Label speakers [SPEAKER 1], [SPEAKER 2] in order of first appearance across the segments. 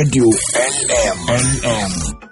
[SPEAKER 1] Radio NM. NM.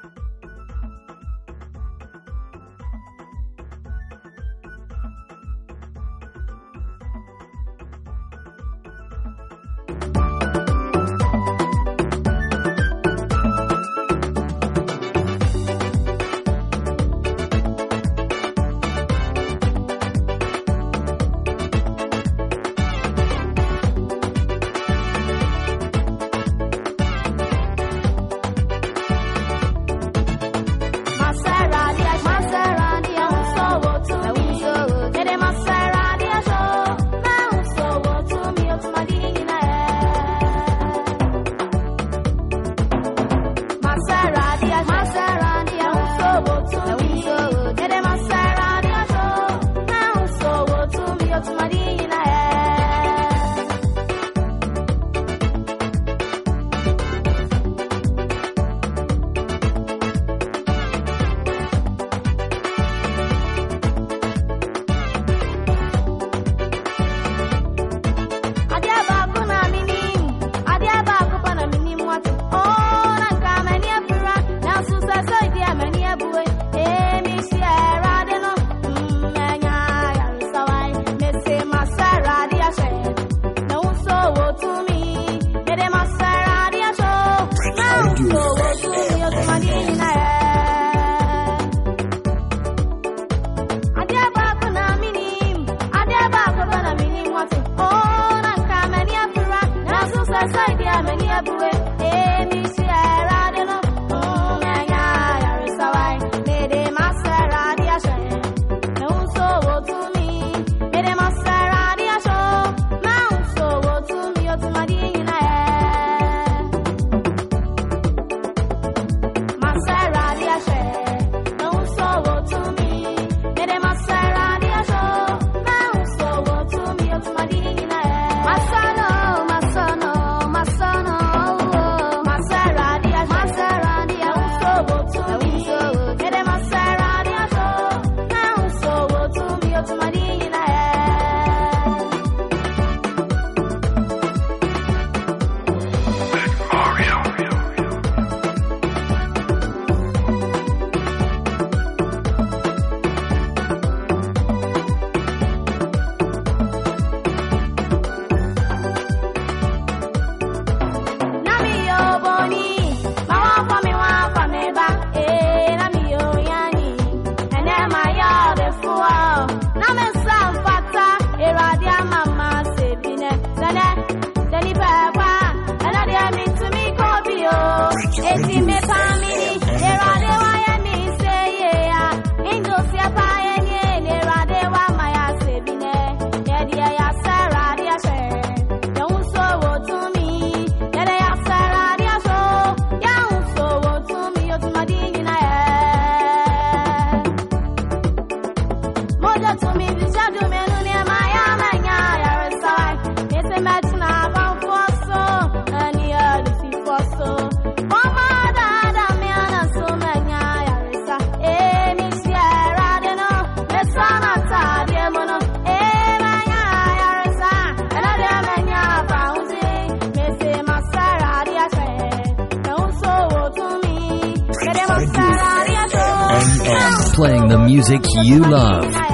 [SPEAKER 2] Playing the music you love.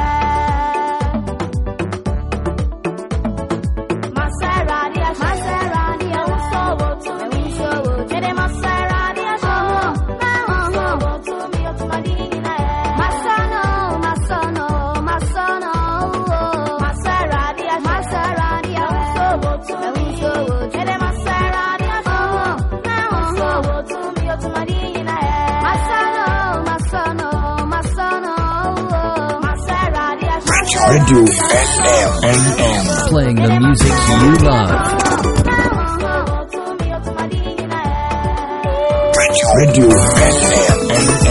[SPEAKER 1] Radio NM. NM.
[SPEAKER 2] Playing the music you love.
[SPEAKER 1] Radio NM. NM.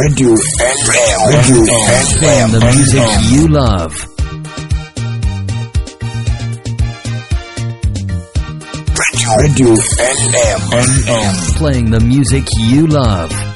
[SPEAKER 1] Radio
[SPEAKER 3] FM. Radio
[SPEAKER 4] Playing the music you love.
[SPEAKER 3] Radio FM.
[SPEAKER 4] Playing the music you love.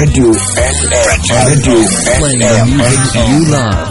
[SPEAKER 5] Ho.
[SPEAKER 3] Radio FM. Radio
[SPEAKER 4] Playing the music you love.
[SPEAKER 5] Obetumi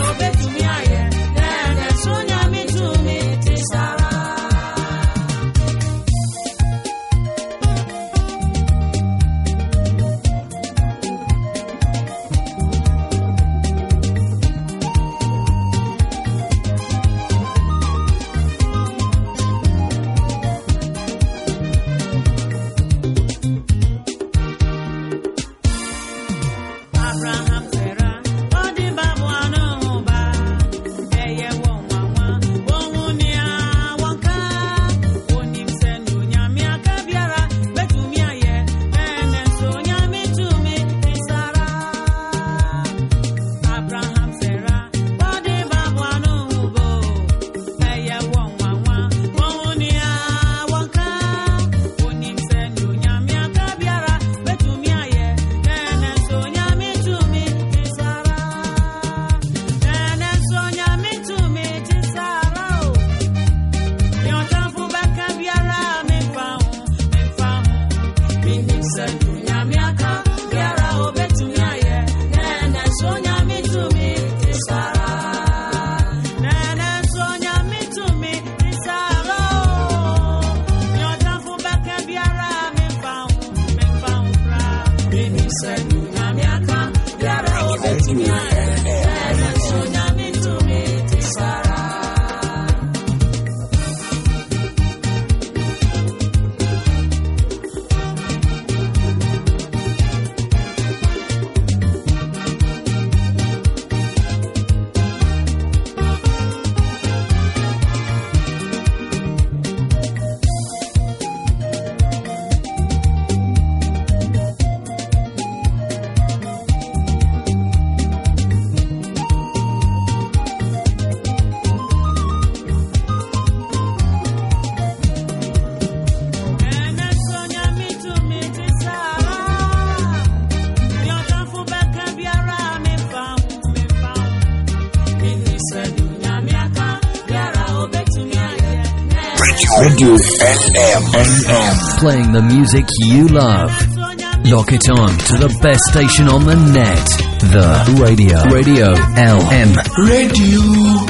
[SPEAKER 1] Radio LM. LM.
[SPEAKER 2] Playing the music you love. Lock it on to the best station on the net. The Radio. Radio LM.
[SPEAKER 1] Radio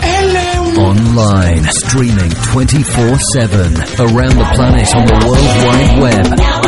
[SPEAKER 1] LM.
[SPEAKER 2] Online. Streaming 24 7. Around the planet on the World Wide Web.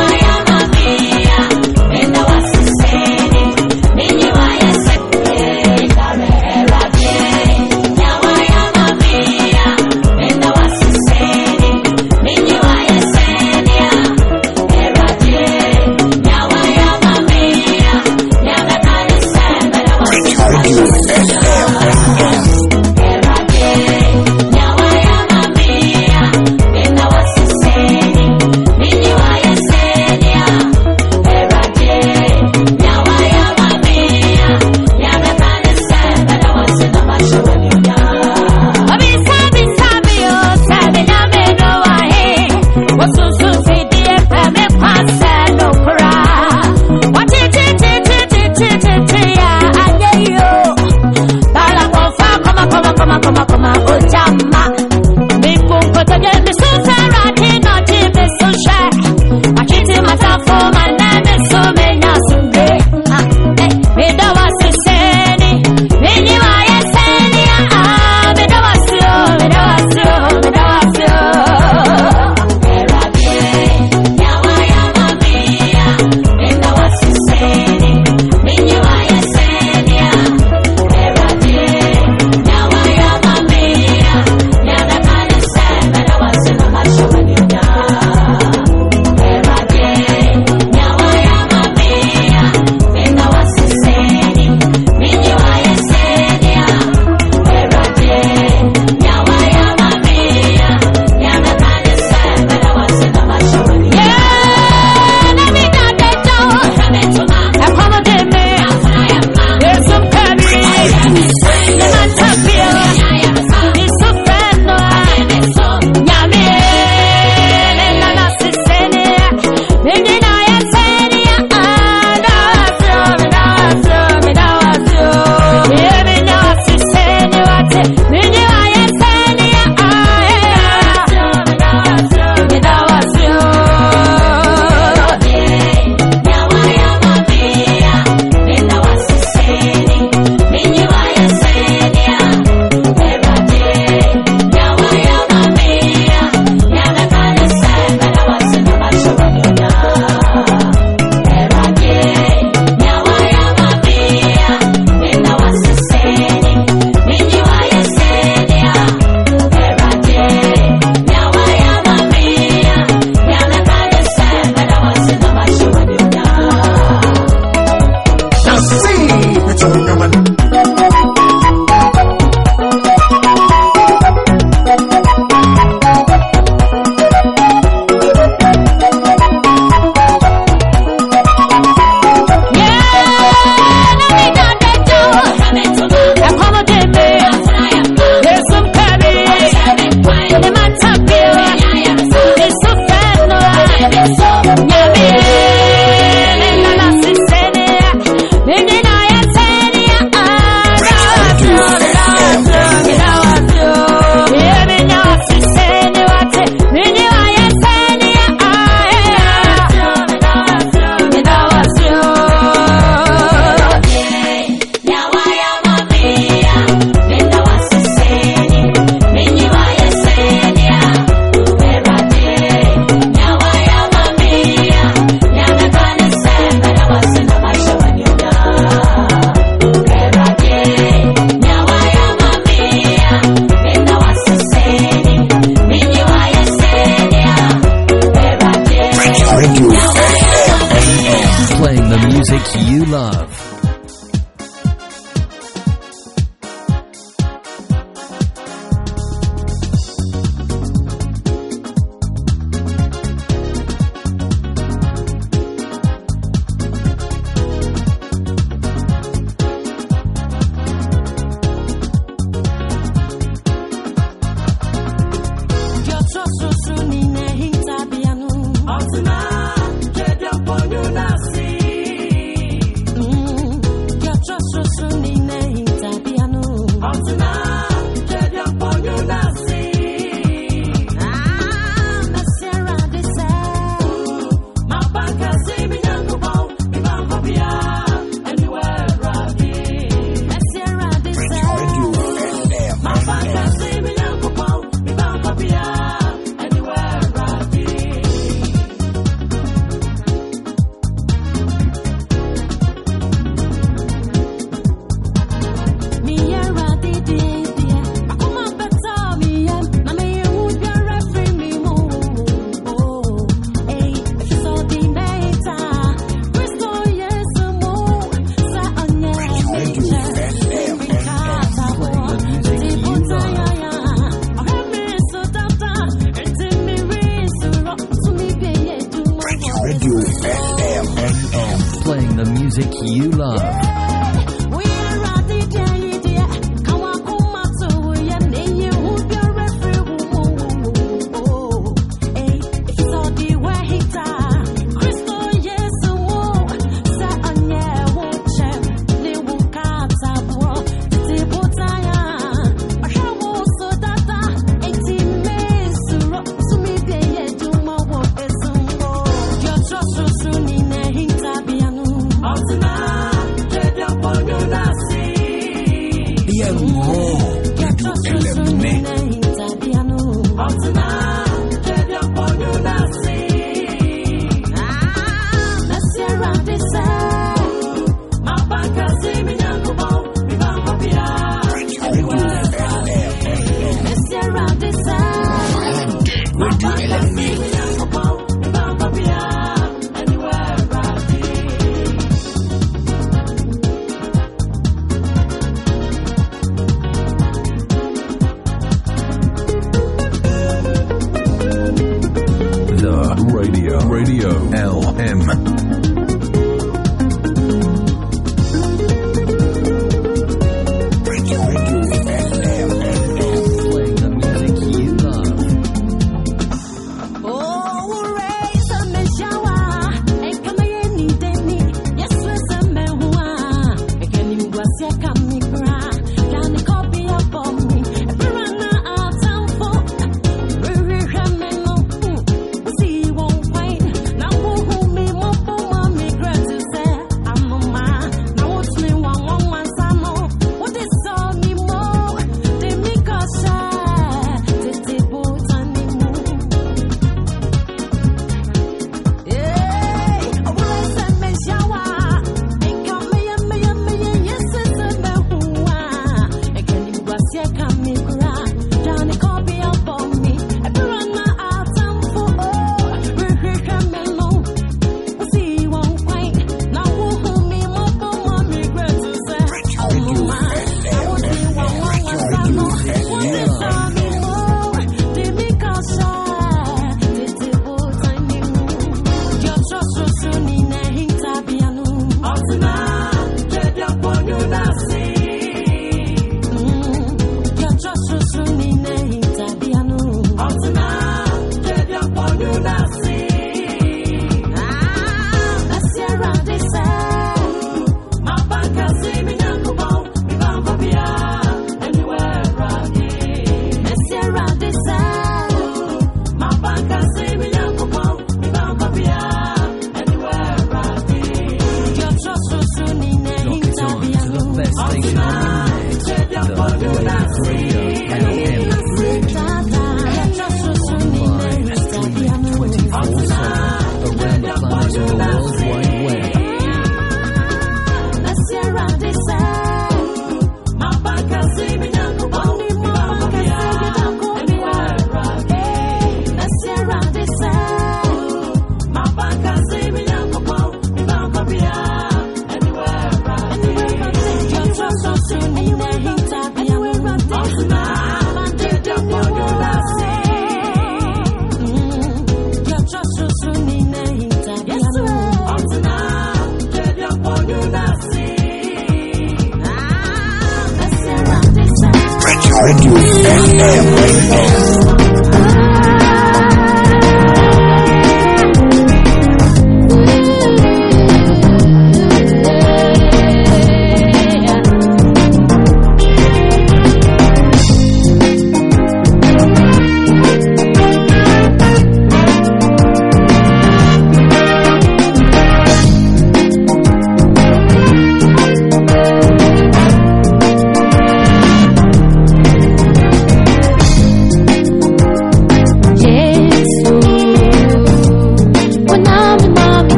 [SPEAKER 2] the music you love.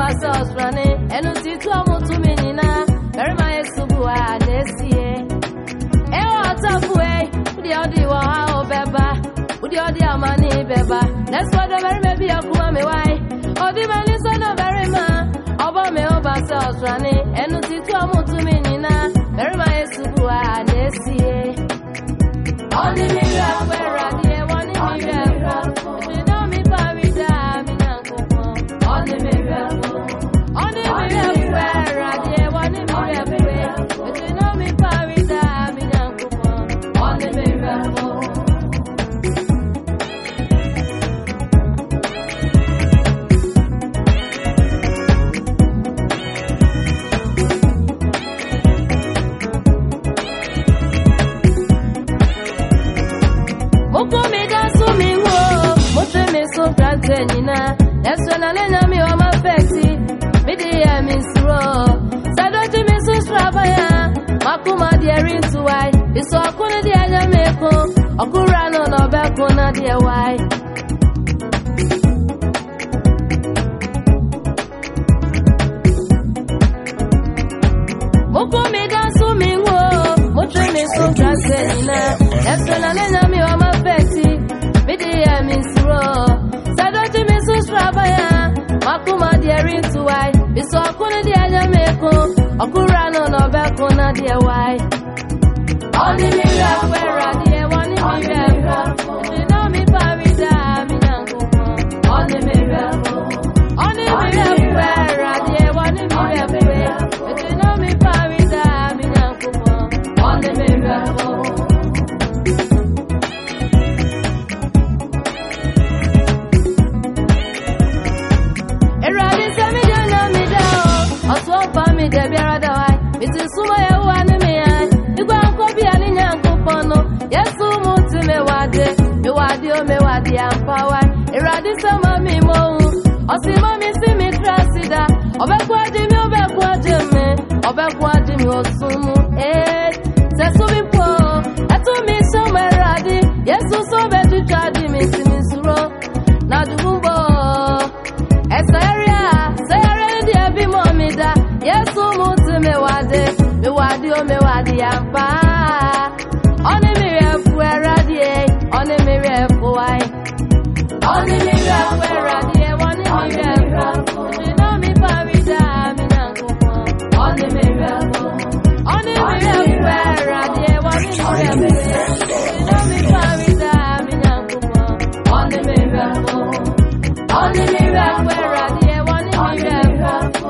[SPEAKER 6] gbasa ọsụrani ẹnu ti tú ọmụ tú mi nina. Mẹrìmà yẹ ṣubú wa n'esi yẹ. ewu ọtọ bụ e ụdị ọdị iwọ ha obeba ụdị ọdị ama ni ibeba n'esọdọ mẹrìmà bi ọkụma mi wáyé òdì mà ní sọdọ mẹrìmà ọbọ mi ó gbasa ọsụrani ẹnu ti tú ọmụ tú mi nina. Mẹrìmà yẹ ṣubú wa n'esi yẹ. ọ ní mi rẹ ọgbẹ́ra ni ẹ wọ́n ní mi rẹ. ọkụ ma dị eri ntụ wanyị ọkụ dị anya m eko ọkụrụ anọ na kụ na dị ewanyị ụkwụ mi dasụ mi nwuo mụtụ mi sụ gasị nyina efe na nenya mi ọma peti midi ya mi suro sadoti mi sụ straba ya. Makụ ma dị eri ntụ wanyị ọkụ dị anya m eko ọkụrụ be kuna di e wai. Oni mi re kwera die, oni mi re kwa. If you know me parida, mi nyankupo. Oni mi re kwa. Oni mi re kwera die, oni mi re Eradi sɛ ma mi mo hu, ɔsi ma mi si mi kra si da. Ɔbɛko adi mi, ɔbɛko adi mi, ɔbɛko adi mi osun mu. Ee, eh, so mi po, ɛtu mi sɛ mo eradi. Yesu so bɛ tutu adi mi si mi suro. Na dumbo. Ẹsẹ̀ríà, sẹ́yẹrẹ ní ẹbí mọ̀ mi dá. Yẹ́sù mú ti mi wádé, mi wádé ó mi wádé àpá. Ọ́ní mi rẹ̀ fún ẹ̀rá díẹ̀, wọ́n ní mi rẹ̀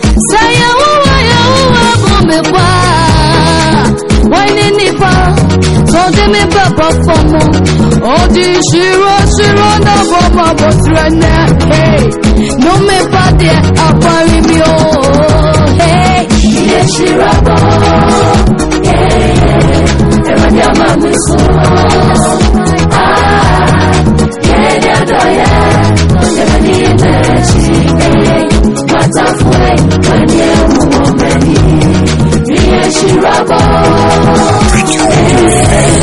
[SPEAKER 7] sọdí mi bẹ́ bá fọ́mu, òdì ṣírò ṣírò nù abọ́ ma bọ̀ tu ẹnẹ́ hey, nù mi fa díẹ̀ ọ̀pọ̀rí mi ò hey. Iye ṣírò bọ̀, ẹ̀rọ ni a máa mi sùn.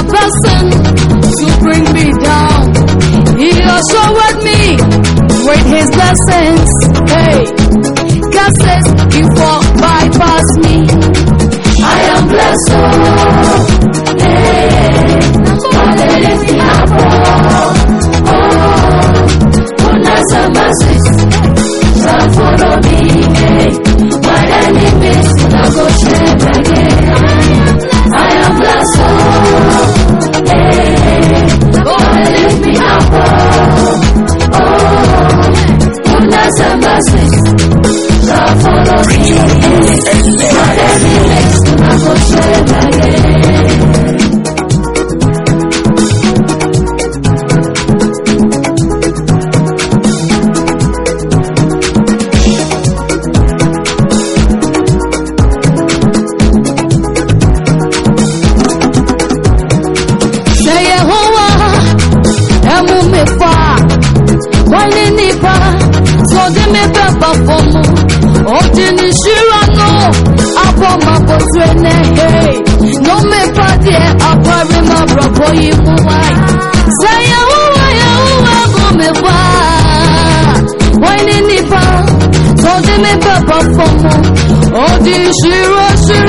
[SPEAKER 7] a person to bring me down. He also with me with his blessings.